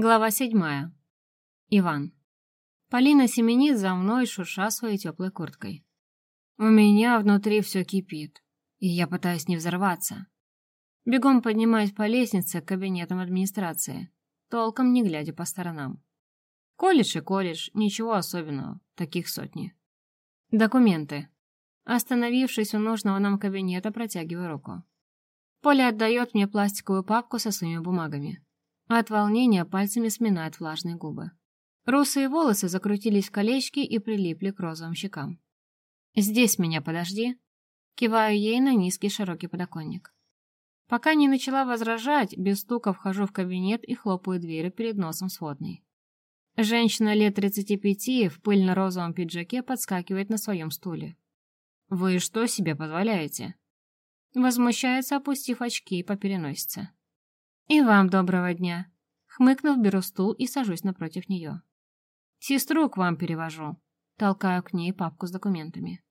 Глава седьмая. Иван. Полина семенит за мной, шурша своей теплой курткой. У меня внутри все кипит, и я пытаюсь не взорваться. Бегом поднимаюсь по лестнице к кабинетам администрации, толком не глядя по сторонам. Колледж и колледж, ничего особенного, таких сотни. Документы. Остановившись у нужного нам кабинета, протягиваю руку. Поля отдает мне пластиковую папку со своими бумагами. От волнения пальцами сминает влажные губы. Русые волосы закрутились в колечки и прилипли к розовым щекам. «Здесь меня подожди». Киваю ей на низкий широкий подоконник. Пока не начала возражать, без стука вхожу в кабинет и хлопаю дверью перед носом сводной. Женщина лет 35 в пыльно-розовом пиджаке подскакивает на своем стуле. «Вы что себе позволяете?» Возмущается, опустив очки по переносице. «И вам доброго дня!» Хмыкнув, беру стул и сажусь напротив нее. «Сестру к вам перевожу». Толкаю к ней папку с документами.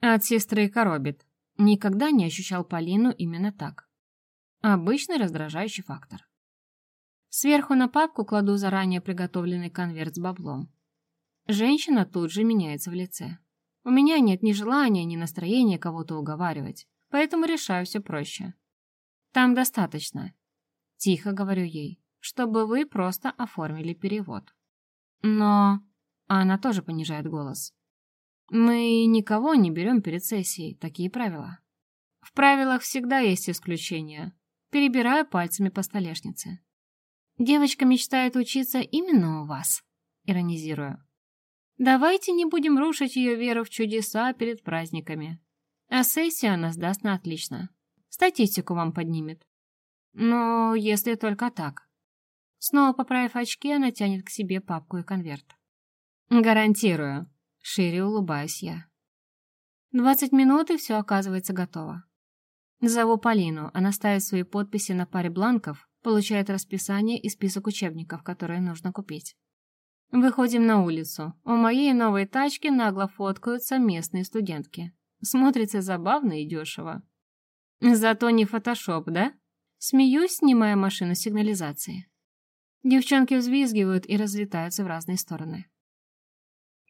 От сестры коробит. Никогда не ощущал Полину именно так. Обычный раздражающий фактор. Сверху на папку кладу заранее приготовленный конверт с баблом. Женщина тут же меняется в лице. У меня нет ни желания, ни настроения кого-то уговаривать, поэтому решаю все проще. Там достаточно. Тихо говорю ей, чтобы вы просто оформили перевод. Но... Она тоже понижает голос. Мы никого не берем перед сессией, такие правила. В правилах всегда есть исключения. Перебираю пальцами по столешнице. Девочка мечтает учиться именно у вас, иронизирую. Давайте не будем рушить ее веру в чудеса перед праздниками. А сессия она сдаст на отлично. Статистику вам поднимет. Но если только так. Снова поправив очки, она тянет к себе папку и конверт. Гарантирую. Шире улыбаюсь я. Двадцать минут, и все оказывается готово. Зову Полину, она ставит свои подписи на паре бланков, получает расписание и список учебников, которые нужно купить. Выходим на улицу. У моей новой тачки нагло фоткаются местные студентки. Смотрится забавно и дешево. Зато не фотошоп, да? Смеюсь, снимая машину сигнализации. Девчонки взвизгивают и разлетаются в разные стороны.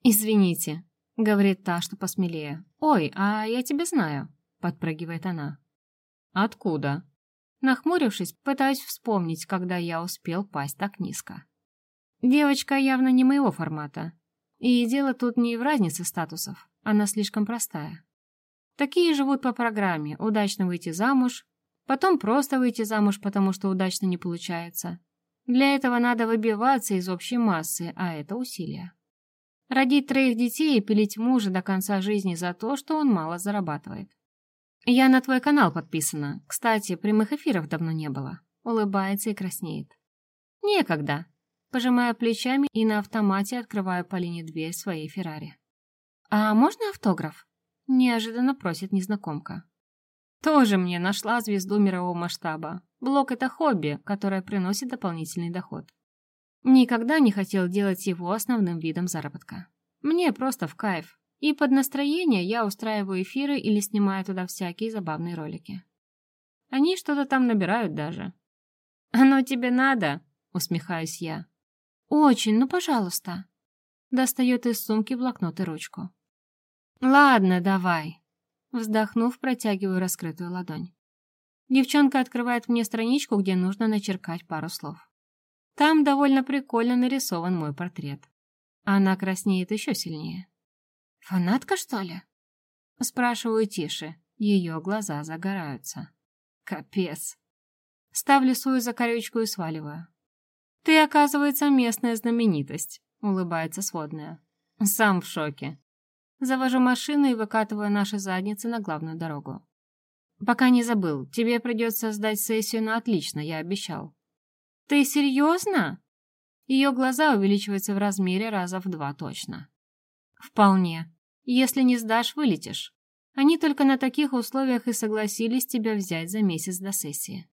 «Извините», — говорит та, что посмелее. «Ой, а я тебя знаю», — подпрыгивает она. «Откуда?» Нахмурившись, пытаюсь вспомнить, когда я успел пасть так низко. Девочка явно не моего формата. И дело тут не в разнице статусов, она слишком простая. Такие живут по программе «удачно выйти замуж», Потом просто выйти замуж, потому что удачно не получается. Для этого надо выбиваться из общей массы, а это усилия. Родить троих детей и пилить мужа до конца жизни за то, что он мало зарабатывает. Я на твой канал подписана. Кстати, прямых эфиров давно не было. Улыбается и краснеет. Некогда. Пожимаю плечами и на автомате открываю Полине дверь своей Феррари. «А можно автограф?» Неожиданно просит незнакомка. Тоже мне нашла звезду мирового масштаба. Блог — это хобби, которое приносит дополнительный доход. Никогда не хотел делать его основным видом заработка. Мне просто в кайф. И под настроение я устраиваю эфиры или снимаю туда всякие забавные ролики. Они что-то там набирают даже. «Оно тебе надо?» — усмехаюсь я. «Очень, ну пожалуйста». Достает из сумки блокнот и ручку. «Ладно, давай», Вздохнув, протягиваю раскрытую ладонь. Девчонка открывает мне страничку, где нужно начеркать пару слов. Там довольно прикольно нарисован мой портрет. Она краснеет еще сильнее. «Фанатка, что ли?» Спрашиваю тише. Ее глаза загораются. Капец. Ставлю свою закорючку и сваливаю. «Ты, оказывается, местная знаменитость», — улыбается сводная. «Сам в шоке. Завожу машину и выкатываю наши задницы на главную дорогу. Пока не забыл, тебе придется сдать сессию на отлично, я обещал. Ты серьезно? Ее глаза увеличиваются в размере раза в два точно. Вполне. Если не сдашь, вылетишь. Они только на таких условиях и согласились тебя взять за месяц до сессии.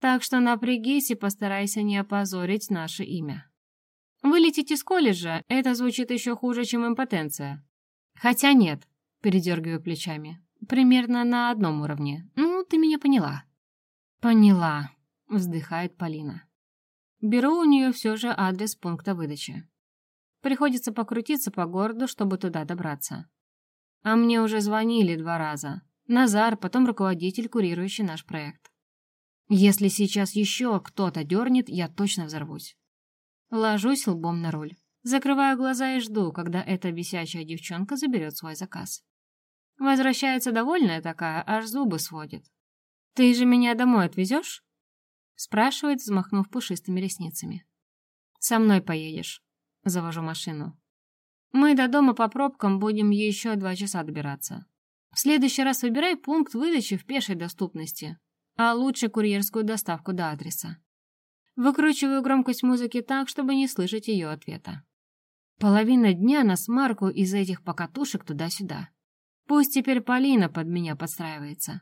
Так что напрягись и постарайся не опозорить наше имя. Вылететь из колледжа – это звучит еще хуже, чем импотенция. Хотя нет, передергиваю плечами. Примерно на одном уровне. Ну, ты меня поняла. Поняла, вздыхает Полина. Беру у нее все же адрес пункта выдачи. Приходится покрутиться по городу, чтобы туда добраться. А мне уже звонили два раза. Назар, потом руководитель, курирующий наш проект. Если сейчас еще кто-то дернет, я точно взорвусь. Ложусь лбом на руль. Закрываю глаза и жду, когда эта бесячая девчонка заберет свой заказ. Возвращается довольная такая, аж зубы сводит. «Ты же меня домой отвезешь?» Спрашивает, взмахнув пушистыми ресницами. «Со мной поедешь». Завожу машину. Мы до дома по пробкам будем еще два часа добираться. В следующий раз выбирай пункт выдачи в пешей доступности, а лучше курьерскую доставку до адреса. Выкручиваю громкость музыки так, чтобы не слышать ее ответа. Половина дня на смарку из этих покатушек туда-сюда. Пусть теперь Полина под меня подстраивается.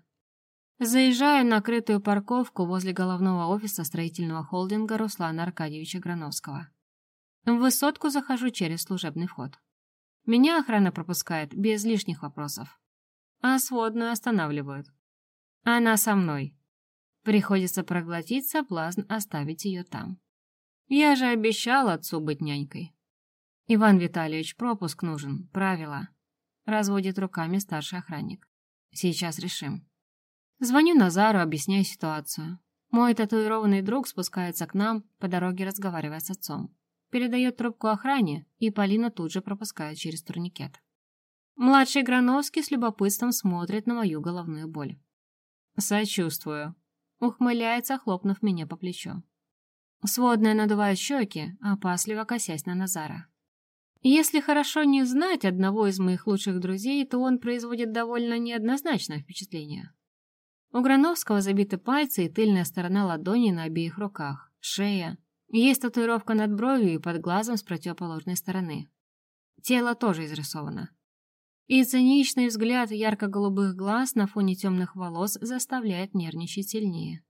Заезжаю на крытую парковку возле головного офиса строительного холдинга Руслана Аркадьевича Грановского. В высотку захожу через служебный вход. Меня охрана пропускает без лишних вопросов. А сводную останавливают. Она со мной. Приходится проглотить соблазн оставить ее там. Я же обещал отцу быть нянькой. Иван Витальевич, пропуск нужен, правила. Разводит руками старший охранник. Сейчас решим. Звоню Назару, объясняю ситуацию. Мой татуированный друг спускается к нам, по дороге разговаривая с отцом. Передает трубку охране, и Полина тут же пропускает через турникет. Младший Грановский с любопытством смотрит на мою головную боль. «Сочувствую», — ухмыляется, хлопнув меня по плечу. Сводная надувает щеки, опасливо косясь на Назара. Если хорошо не знать одного из моих лучших друзей, то он производит довольно неоднозначное впечатление. У Грановского забиты пальцы и тыльная сторона ладони на обеих руках, шея. Есть татуировка над бровью и под глазом с противоположной стороны. Тело тоже изрисовано. И циничный взгляд ярко-голубых глаз на фоне темных волос заставляет нервничать сильнее.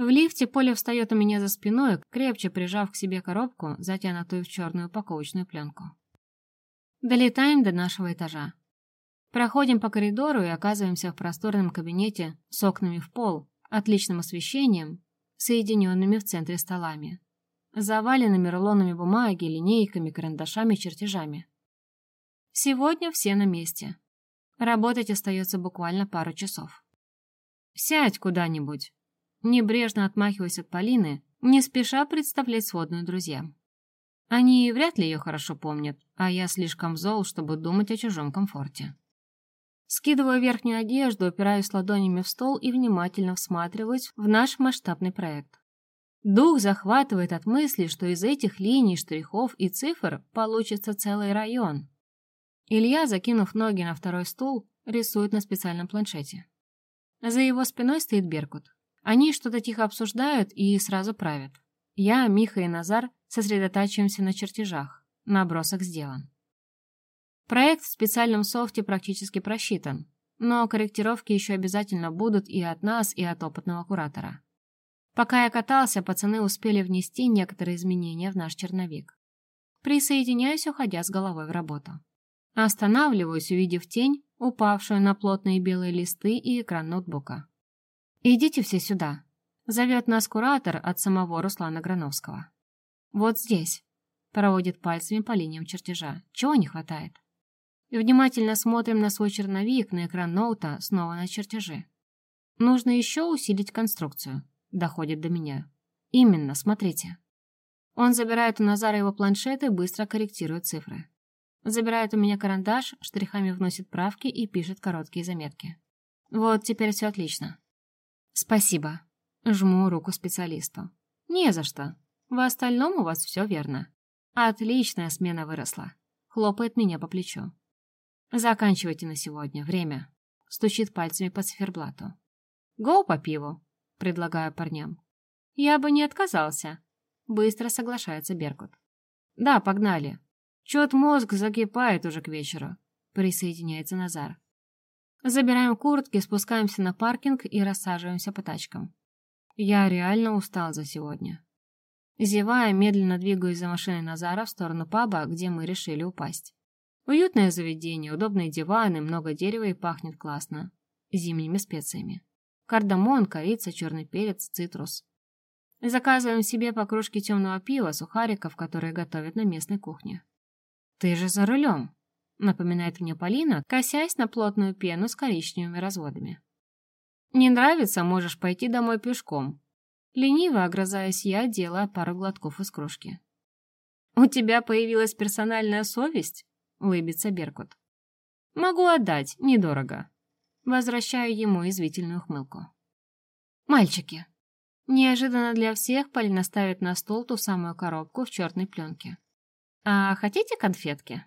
В лифте Поля встает у меня за спиной, крепче прижав к себе коробку, затянутую в черную упаковочную пленку. Долетаем до нашего этажа. Проходим по коридору и оказываемся в просторном кабинете с окнами в пол, отличным освещением, соединенными в центре столами, заваленными рулонами бумаги, линейками, карандашами, чертежами. Сегодня все на месте. Работать остается буквально пару часов. «Сядь куда-нибудь», небрежно отмахиваясь от Полины, не спеша представлять сводную друзьям. Они вряд ли ее хорошо помнят, а я слишком зол, чтобы думать о чужом комфорте. Скидываю верхнюю одежду, опираюсь ладонями в стол и внимательно всматриваюсь в наш масштабный проект. Дух захватывает от мысли, что из этих линий, штрихов и цифр получится целый район. Илья, закинув ноги на второй стул, рисует на специальном планшете. За его спиной стоит Беркут. Они что-то тихо обсуждают и сразу правят. Я, Миха и Назар сосредотачиваемся на чертежах. Набросок сделан. Проект в специальном софте практически просчитан, но корректировки еще обязательно будут и от нас, и от опытного куратора. Пока я катался, пацаны успели внести некоторые изменения в наш черновик. Присоединяюсь, уходя с головой в работу. Останавливаюсь, увидев тень, упавшую на плотные белые листы и экран ноутбука. «Идите все сюда», — зовет нас куратор от самого Руслана Грановского. «Вот здесь», — проводит пальцами по линиям чертежа. «Чего не хватает?» И внимательно смотрим на свой черновик, на экран ноута, снова на чертежи. «Нужно еще усилить конструкцию», — доходит до меня. «Именно, смотрите». Он забирает у Назара его планшет и быстро корректирует цифры. Забирает у меня карандаш, штрихами вносит правки и пишет короткие заметки. Вот теперь все отлично. Спасибо. Жму руку специалисту. Не за что. В остальном у вас все верно. Отличная смена выросла. Хлопает меня по плечу. Заканчивайте на сегодня. Время. Стучит пальцами по циферблату. Гоу по пиву. Предлагаю парням. Я бы не отказался. Быстро соглашается Беркут. Да, погнали. Чет мозг закипает уже к вечеру. Присоединяется Назар. Забираем куртки, спускаемся на паркинг и рассаживаемся по тачкам. Я реально устал за сегодня. Зевая, медленно двигаюсь за машиной Назара в сторону паба, где мы решили упасть. Уютное заведение, удобные диваны, много дерева и пахнет классно. Зимними специями. Кардамон, корица, черный перец, цитрус. Заказываем себе по кружке темного пива, сухариков, которые готовят на местной кухне. «Ты же за рулем», — напоминает мне Полина, косясь на плотную пену с коричневыми разводами. «Не нравится, можешь пойти домой пешком». Лениво огрызаясь я, делая пару глотков из кружки. «У тебя появилась персональная совесть?» — улыбится Беркут. «Могу отдать, недорого». Возвращаю ему извительную ухмылку. «Мальчики, Неожиданно для всех Полина ставит на стол ту самую коробку в черной пленке. «А хотите конфетки?»